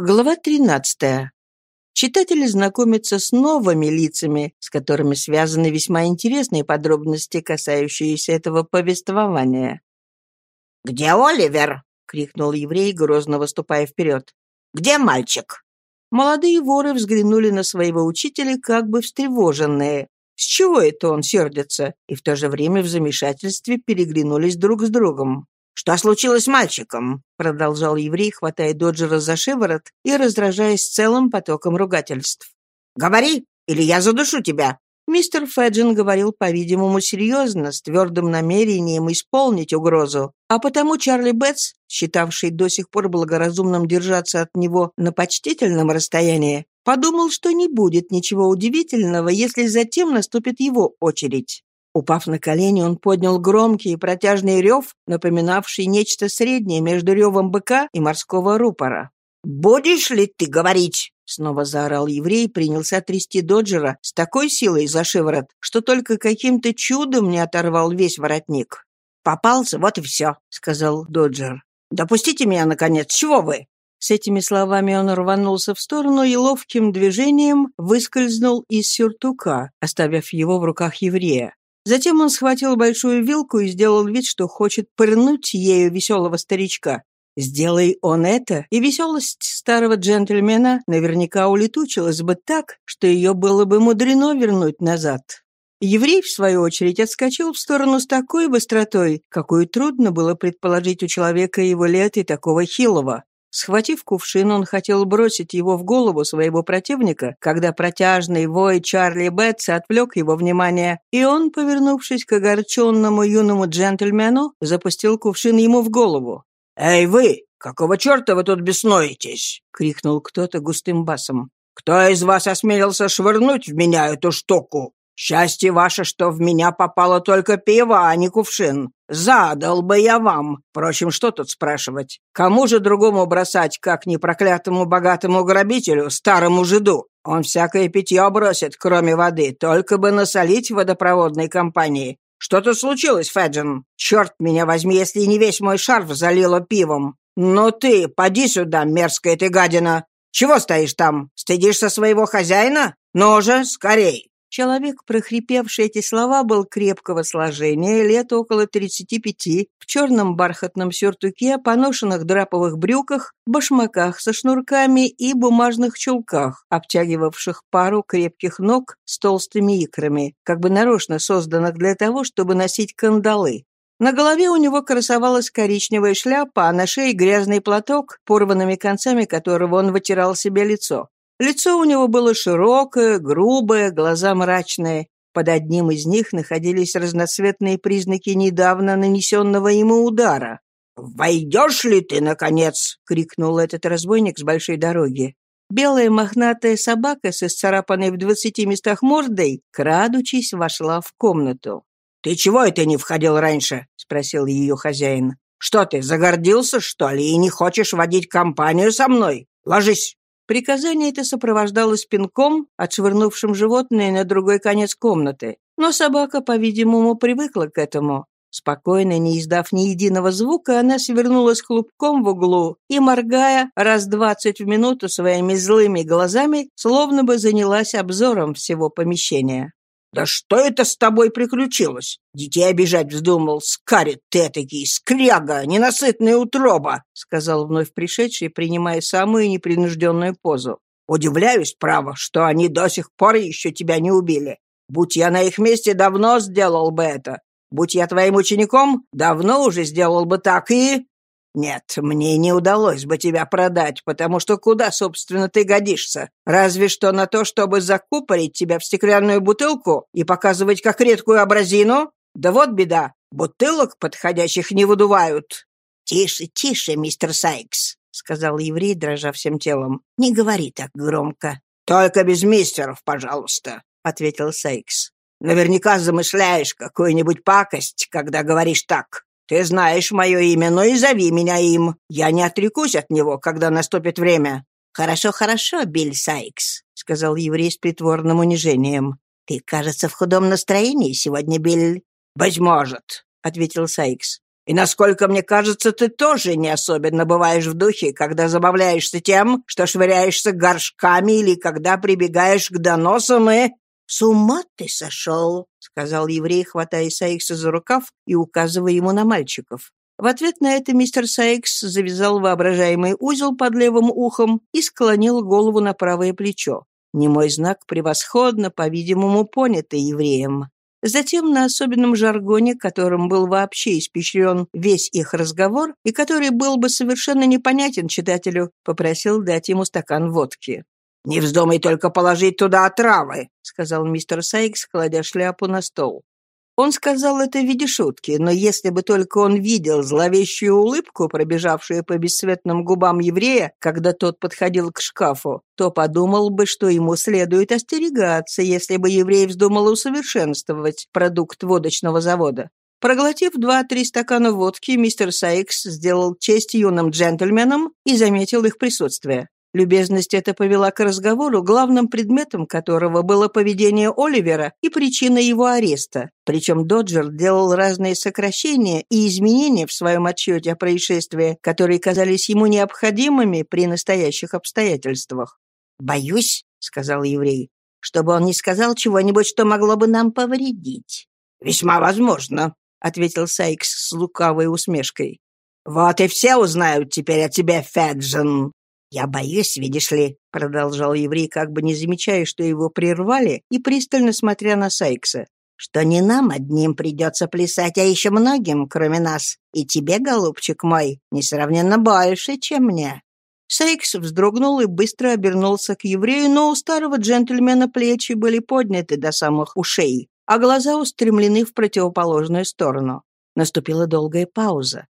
Глава 13. Читатель знакомится с новыми лицами, с которыми связаны весьма интересные подробности, касающиеся этого повествования. «Где Оливер?» — крикнул еврей, грозно выступая вперед. «Где мальчик?» Молодые воры взглянули на своего учителя как бы встревоженные. С чего это он сердится? И в то же время в замешательстве переглянулись друг с другом. «Что случилось с мальчиком?» — продолжал еврей, хватая Доджера за шиворот и раздражаясь целым потоком ругательств. «Говори, или я задушу тебя!» Мистер Феджин говорил, по-видимому, серьезно, с твердым намерением исполнить угрозу, а потому Чарли Бетс, считавший до сих пор благоразумным держаться от него на почтительном расстоянии, подумал, что не будет ничего удивительного, если затем наступит его очередь. Упав на колени, он поднял громкий и протяжный рев, напоминавший нечто среднее между ревом быка и морского рупора. «Будешь ли ты говорить?» Снова заорал еврей и принялся трясти Доджера с такой силой за шиворот, что только каким-то чудом не оторвал весь воротник. «Попался, вот и все», — сказал Доджер. «Допустите меня, наконец, чего вы?» С этими словами он рванулся в сторону и ловким движением выскользнул из сюртука, оставив его в руках еврея. Затем он схватил большую вилку и сделал вид, что хочет пырнуть ею веселого старичка. Сделай он это, и веселость старого джентльмена наверняка улетучилась бы так, что ее было бы мудрено вернуть назад. Еврей, в свою очередь, отскочил в сторону с такой быстротой, какую трудно было предположить у человека его лет и такого хилого. Схватив кувшин, он хотел бросить его в голову своего противника, когда протяжный вой Чарли Бетса отвлек его внимание, и он, повернувшись к огорченному юному джентльмену, запустил кувшин ему в голову. «Эй вы! Какого черта вы тут беснуетесь?» — крикнул кто-то густым басом. «Кто из вас осмелился швырнуть в меня эту штуку? Счастье ваше, что в меня попало только пиво, а не кувшин. Задал бы я вам. Впрочем, что тут спрашивать? Кому же другому бросать, как не проклятому богатому грабителю, старому жиду? Он всякое питье бросит, кроме воды, только бы насолить водопроводной компании. Что тут случилось, Феджин? Черт меня возьми, если не весь мой шарф залило пивом. Ну ты, поди сюда, мерзкая ты гадина. Чего стоишь там? Стыдишься своего хозяина? Ну же, скорей!» Человек, прохрипевший эти слова, был крепкого сложения, лет около 35, в черном бархатном сюртуке, поношенных драповых брюках, башмаках со шнурками и бумажных чулках, обтягивавших пару крепких ног с толстыми икрами, как бы нарочно созданных для того, чтобы носить кандалы. На голове у него красовалась коричневая шляпа, а на шее грязный платок, порванными концами которого он вытирал себе лицо. Лицо у него было широкое, грубое, глаза мрачные. Под одним из них находились разноцветные признаки недавно нанесенного ему удара. «Войдешь ли ты, наконец?» — крикнул этот разбойник с большой дороги. Белая мохнатая собака с исцарапанной в двадцати местах мордой, крадучись, вошла в комнату. «Ты чего это не входил раньше?» — спросил ее хозяин. «Что ты, загордился, что ли, и не хочешь водить компанию со мной? Ложись!» Приказание это сопровождалось пинком, отшвырнувшим животное на другой конец комнаты. Но собака, по-видимому, привыкла к этому. Спокойно, не издав ни единого звука, она свернулась клубком в углу и, моргая раз двадцать в минуту своими злыми глазами, словно бы занялась обзором всего помещения. «Да что это с тобой приключилось? Детей обижать вздумал, скарит ты этакий, скряга, ненасытная утроба!» сказал вновь пришедший, принимая самую непринужденную позу. «Удивляюсь, право, что они до сих пор еще тебя не убили. Будь я на их месте, давно сделал бы это. Будь я твоим учеником, давно уже сделал бы так и...» «Нет, мне не удалось бы тебя продать, потому что куда, собственно, ты годишься? Разве что на то, чтобы закупорить тебя в стеклянную бутылку и показывать как редкую абразину? Да вот беда, бутылок подходящих не выдувают». «Тише, тише, мистер Сайкс», — сказал еврей, дрожа всем телом. «Не говори так громко». «Только без мистеров, пожалуйста», — ответил Сайкс. «Наверняка замышляешь какую-нибудь пакость, когда говоришь так». Ты знаешь мое имя, но и зови меня им. Я не отрекусь от него, когда наступит время». «Хорошо, хорошо, Билл Сайкс», — сказал еврей с притворным унижением. «Ты, кажется, в худом настроении сегодня, Билл». «Быть может», — ответил Сайкс. И, насколько мне кажется, ты тоже не особенно бываешь в духе, когда забавляешься тем, что швыряешься горшками или когда прибегаешь к доносам и...» «С ума ты сошел!» — сказал еврей, хватая Саикса за рукав и указывая ему на мальчиков. В ответ на это мистер Сайкс завязал воображаемый узел под левым ухом и склонил голову на правое плечо. Немой знак превосходно, по-видимому, понятый евреем. Затем на особенном жаргоне, которым был вообще испещрен весь их разговор и который был бы совершенно непонятен читателю, попросил дать ему стакан водки. «Не вздумай только положить туда отравы», — сказал мистер Сайкс, кладя шляпу на стол. Он сказал это в виде шутки, но если бы только он видел зловещую улыбку, пробежавшую по бесцветным губам еврея, когда тот подходил к шкафу, то подумал бы, что ему следует остерегаться, если бы еврей вздумал усовершенствовать продукт водочного завода. Проглотив два-три стакана водки, мистер Сайкс сделал честь юным джентльменам и заметил их присутствие. Любезность эта повела к разговору, главным предметом которого было поведение Оливера и причина его ареста. Причем Доджер делал разные сокращения и изменения в своем отчете о происшествии, которые казались ему необходимыми при настоящих обстоятельствах. «Боюсь», — сказал еврей, — «чтобы он не сказал чего-нибудь, что могло бы нам повредить». «Весьма возможно», — ответил Сайкс с лукавой усмешкой. «Вот и все узнают теперь о тебе, Феджин. «Я боюсь, видишь ли», — продолжал еврей, как бы не замечая, что его прервали, и пристально смотря на Сайкса, «что не нам одним придется плясать, а еще многим, кроме нас. И тебе, голубчик мой, несравненно больше, чем мне». Сайкс вздрогнул и быстро обернулся к еврею, но у старого джентльмена плечи были подняты до самых ушей, а глаза устремлены в противоположную сторону. Наступила долгая пауза.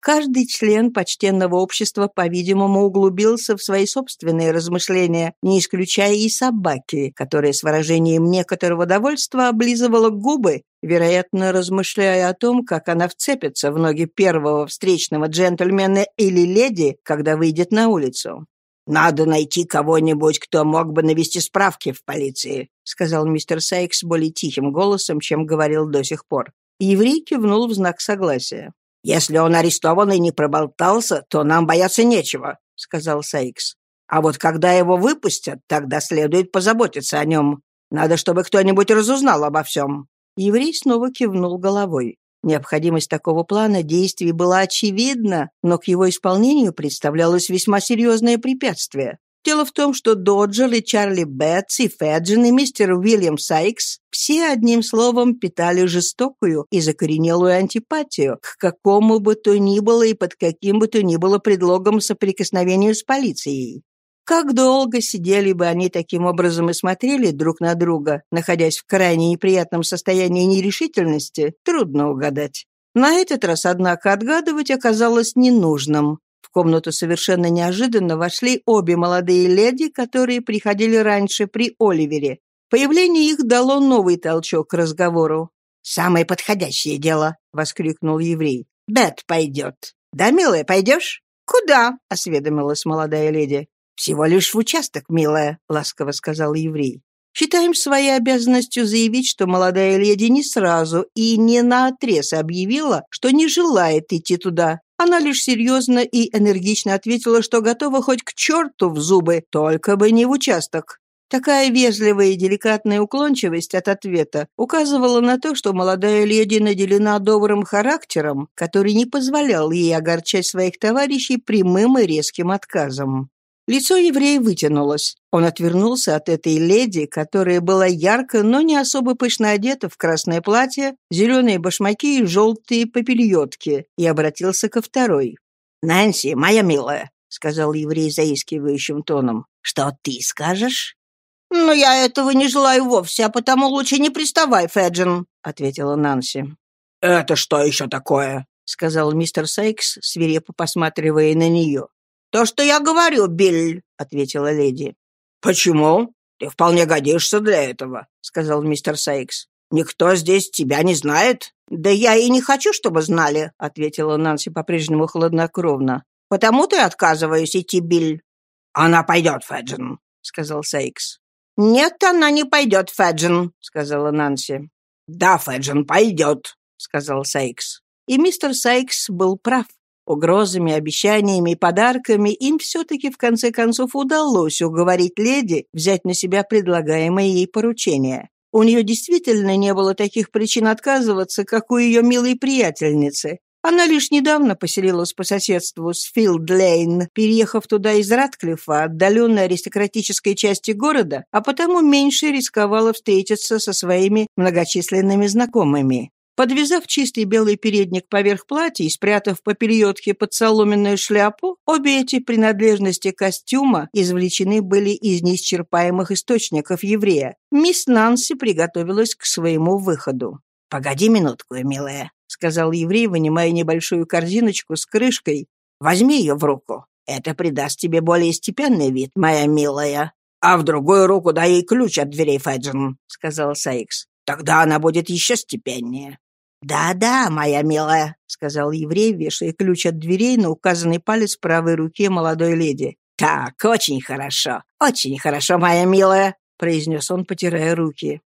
Каждый член почтенного общества, по-видимому, углубился в свои собственные размышления, не исключая и собаки, которая с выражением некоторого довольства облизывала губы, вероятно, размышляя о том, как она вцепится в ноги первого встречного джентльмена или леди, когда выйдет на улицу. «Надо найти кого-нибудь, кто мог бы навести справки в полиции», сказал мистер Сайкс более тихим голосом, чем говорил до сих пор. Еврей кивнул в знак согласия. «Если он арестован и не проболтался, то нам бояться нечего», — сказал Сайкс. «А вот когда его выпустят, тогда следует позаботиться о нем. Надо, чтобы кто-нибудь разузнал обо всем». Еврей снова кивнул головой. Необходимость такого плана действий была очевидна, но к его исполнению представлялось весьма серьезное препятствие. Дело в том, что Доджер и Чарли Бетс и Феджин и мистер Уильям Сайкс все одним словом питали жестокую и закоренелую антипатию к какому бы то ни было и под каким бы то ни было предлогом соприкосновению с полицией. Как долго сидели бы они таким образом и смотрели друг на друга, находясь в крайне неприятном состоянии нерешительности, трудно угадать. На этот раз, однако, отгадывать оказалось ненужным. В комнату совершенно неожиданно вошли обе молодые леди, которые приходили раньше при Оливере. Появление их дало новый толчок к разговору. «Самое подходящее дело!» — воскликнул еврей. «Бет пойдет. Да, милая, пойдешь?» «Куда?» — осведомилась молодая леди. «Всего лишь в участок, милая», — ласково сказал еврей. Считаем своей обязанностью заявить, что молодая леди не сразу и не наотрез объявила, что не желает идти туда. Она лишь серьезно и энергично ответила, что готова хоть к черту в зубы, только бы не в участок. Такая вежливая и деликатная уклончивость от ответа указывала на то, что молодая леди наделена добрым характером, который не позволял ей огорчать своих товарищей прямым и резким отказом. Лицо еврея вытянулось. Он отвернулся от этой леди, которая была ярко, но не особо пышно одета в красное платье, зеленые башмаки и желтые попельотки, и обратился ко второй. «Нэнси, моя милая», — сказал еврей заискивающим тоном, — «что ты скажешь?» «Но я этого не желаю вовсе, а потому лучше не приставай, Феджин», — ответила Нанси. «Это что еще такое?» — сказал мистер Сайкс, свирепо посматривая на нее. «То, что я говорю, Билл», — ответила леди. «Почему? Ты вполне годишься для этого», — сказал мистер Сайкс. «Никто здесь тебя не знает?» «Да я и не хочу, чтобы знали», — ответила Нанси по-прежнему хладнокровно. «Потому-то и отказываюсь идти, Билл». «Она пойдет, Феджин», — сказал Сайкс. «Нет, она не пойдет, Феджин», — сказала Нанси. «Да, Феджин пойдет», — сказал Сайкс. И мистер Сайкс был прав. Угрозами, обещаниями и подарками им все-таки в конце концов удалось уговорить леди взять на себя предлагаемое ей поручение. У нее действительно не было таких причин отказываться, как у ее милой приятельницы. Она лишь недавно поселилась по соседству с Филд-Лейн, переехав туда из Ратклифа, отдаленной аристократической части города, а потому меньше рисковала встретиться со своими многочисленными знакомыми. Подвязав чистый белый передник поверх платья и спрятав попельотки под соломенную шляпу, обе эти принадлежности костюма извлечены были из неисчерпаемых источников еврея. Мисс Нанси приготовилась к своему выходу. «Погоди минутку, милая», — сказал еврей, вынимая небольшую корзиночку с крышкой. «Возьми ее в руку. Это придаст тебе более степенный вид, моя милая». «А в другую руку дай ей ключ от дверей, Фэджин», — сказал Сайкс. «Тогда она будет еще степеннее». «Да-да, моя милая», — сказал еврей, вешая ключ от дверей на указанный палец правой руке молодой леди. «Так, очень хорошо, очень хорошо, моя милая», — произнес он, потирая руки.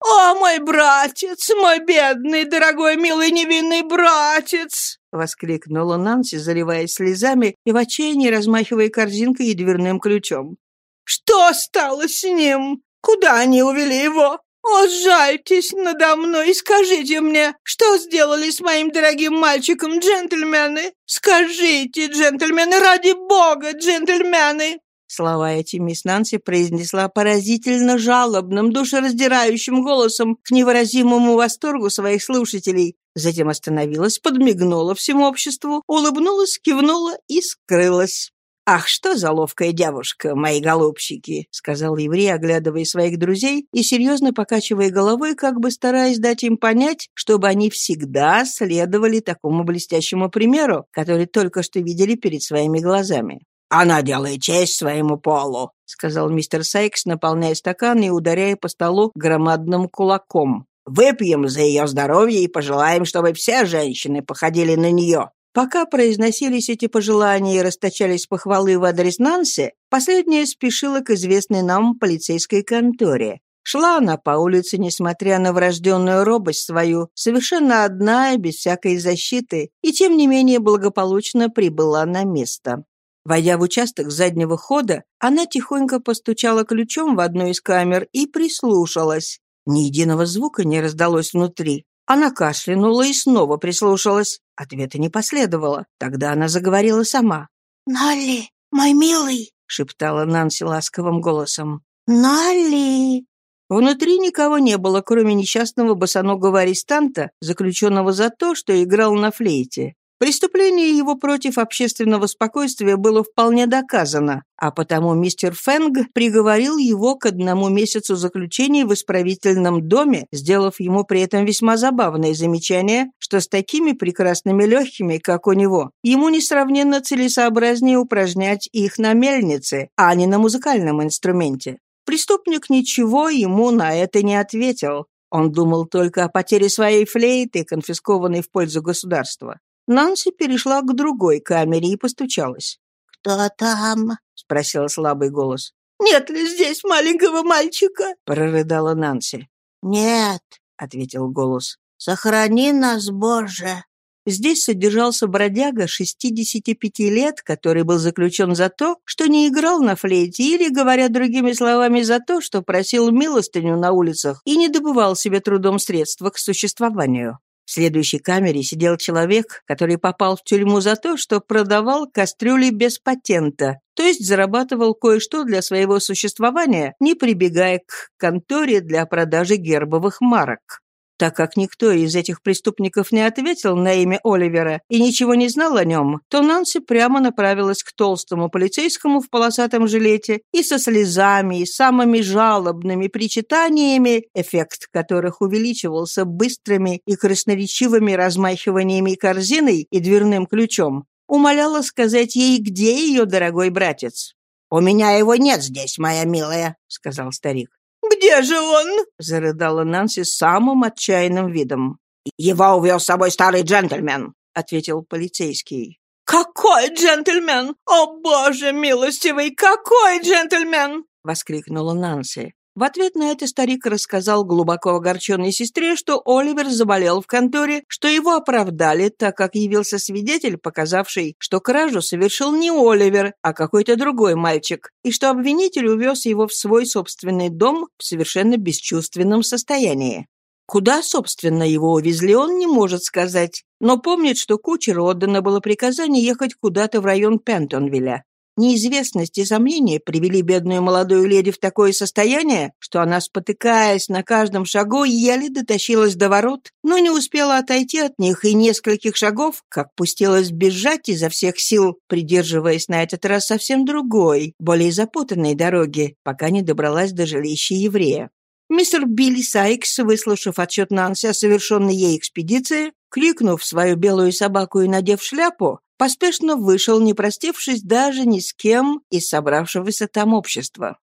«О, мой братец, мой бедный, дорогой, милый, невинный братец!» — воскликнула Нанси, заливаясь слезами и в отчаянии размахивая корзинкой и дверным ключом. «Что стало с ним? Куда они увели его? «О, жальтесь надо мной и скажите мне, что сделали с моим дорогим мальчиком джентльмены? Скажите, джентльмены, ради бога, джентльмены!» Слова эти мисс Нанси произнесла поразительно жалобным, душераздирающим голосом к невыразимому восторгу своих слушателей. Затем остановилась, подмигнула всему обществу, улыбнулась, кивнула и скрылась. «Ах, что за ловкая девушка, мои голубчики!» — сказал еврей, оглядывая своих друзей и серьезно покачивая головой, как бы стараясь дать им понять, чтобы они всегда следовали такому блестящему примеру, который только что видели перед своими глазами. «Она делает честь своему полу», — сказал мистер Сайкс, наполняя стакан и ударяя по столу громадным кулаком. «Выпьем за ее здоровье и пожелаем, чтобы все женщины походили на нее. Пока произносились эти пожелания и расточались похвалы в адрес Нанси, последняя спешила к известной нам полицейской конторе. Шла она по улице, несмотря на врожденную робость свою, совершенно одна и без всякой защиты, и тем не менее благополучно прибыла на место. Войдя в участок заднего хода, она тихонько постучала ключом в одну из камер и прислушалась. Ни единого звука не раздалось внутри. Она кашлянула и снова прислушалась. Ответа не последовало. Тогда она заговорила сама. «Налли, мой милый!» — шептала Нанси ласковым голосом. «Налли!» Внутри никого не было, кроме несчастного босоногого арестанта, заключенного за то, что играл на флейте. Преступление его против общественного спокойствия было вполне доказано, а потому мистер Фэнг приговорил его к одному месяцу заключения в исправительном доме, сделав ему при этом весьма забавное замечание, что с такими прекрасными легкими, как у него, ему несравненно целесообразнее упражнять их на мельнице, а не на музыкальном инструменте. Преступник ничего ему на это не ответил. Он думал только о потере своей флейты, конфискованной в пользу государства. Нанси перешла к другой камере и постучалась. «Кто там?» — спросил слабый голос. «Нет ли здесь маленького мальчика?» — прорыдала Нанси. «Нет», — ответил голос. «Сохрани нас, Боже!» Здесь содержался бродяга 65 лет, который был заключен за то, что не играл на флейте или, говоря другими словами, за то, что просил милостыню на улицах и не добывал себе трудом средства к существованию. В следующей камере сидел человек, который попал в тюрьму за то, что продавал кастрюли без патента, то есть зарабатывал кое-что для своего существования, не прибегая к конторе для продажи гербовых марок. Так как никто из этих преступников не ответил на имя Оливера и ничего не знал о нем, то Нанси прямо направилась к толстому полицейскому в полосатом жилете и со слезами и самыми жалобными причитаниями, эффект которых увеличивался быстрыми и красноречивыми размахиваниями корзиной и дверным ключом, умоляла сказать ей, где ее дорогой братец. «У меня его нет здесь, моя милая», — сказал старик. «Где же он?» — зарыдала Нанси самым отчаянным видом. «Его увез с собой старый джентльмен», — ответил полицейский. «Какой джентльмен? О, боже милостивый, какой джентльмен!» — воскликнула Нанси. В ответ на это старик рассказал глубоко огорченной сестре, что Оливер заболел в конторе, что его оправдали, так как явился свидетель, показавший, что кражу совершил не Оливер, а какой-то другой мальчик, и что обвинитель увез его в свой собственный дом в совершенно бесчувственном состоянии. Куда, собственно, его увезли, он не может сказать, но помнит, что кучеру отдано было приказание ехать куда-то в район Пентонвилля. Неизвестность и сомнения привели бедную молодую леди в такое состояние, что она, спотыкаясь на каждом шагу, еле дотащилась до ворот, но не успела отойти от них и нескольких шагов, как пустилась бежать изо всех сил, придерживаясь на этот раз совсем другой, более запутанной дороги, пока не добралась до жилища еврея. Мистер Билли Сайкс, выслушав отчет Нанси о совершенной ей экспедиции, кликнув свою белую собаку и надев шляпу, поспешно вышел, не простившись даже ни с кем из собравшегося там общества.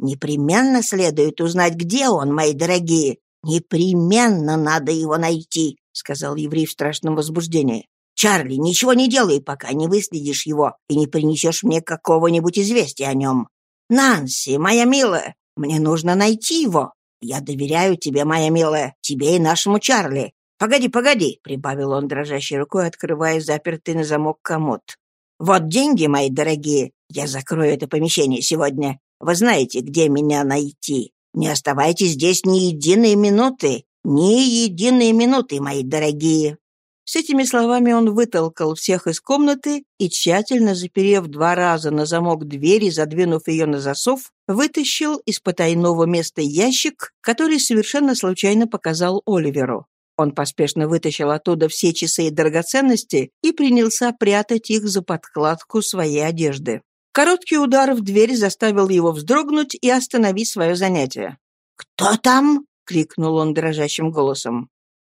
«Непременно следует узнать, где он, мои дорогие. Непременно надо его найти», — сказал еврей в страшном возбуждении. «Чарли, ничего не делай, пока не выследишь его и не принесешь мне какого-нибудь известия о нем. Нанси, моя милая, мне нужно найти его. Я доверяю тебе, моя милая, тебе и нашему Чарли. «Погоди, погоди», — прибавил он дрожащей рукой, открывая запертый на замок комод. «Вот деньги, мои дорогие. Я закрою это помещение сегодня. Вы знаете, где меня найти. Не оставайтесь здесь ни единой минуты. Ни единой минуты, мои дорогие». С этими словами он вытолкал всех из комнаты и, тщательно заперев два раза на замок двери, задвинув ее на засов, вытащил из потайного места ящик, который совершенно случайно показал Оливеру. Он поспешно вытащил оттуда все часы и драгоценности и принялся прятать их за подкладку своей одежды. Короткий удар в дверь заставил его вздрогнуть и остановить свое занятие. «Кто там?» — крикнул он дрожащим голосом.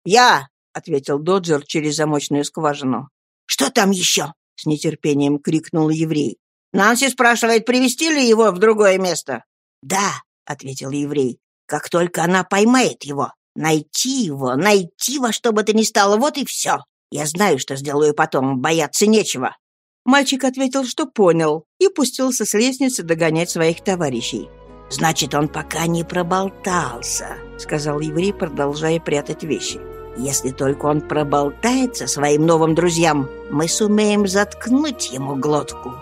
«Я!» — ответил Доджер через замочную скважину. «Что там еще?» — с нетерпением крикнул еврей. «Нанси спрашивает, привести ли его в другое место?» «Да», — ответил еврей, — «как только она поймает его». Найти его, найти во что бы то ни стало, вот и все. Я знаю, что сделаю потом, бояться нечего». Мальчик ответил, что понял, и пустился с лестницы догонять своих товарищей. «Значит, он пока не проболтался», — сказал еврей, продолжая прятать вещи. «Если только он проболтается своим новым друзьям, мы сумеем заткнуть ему глотку».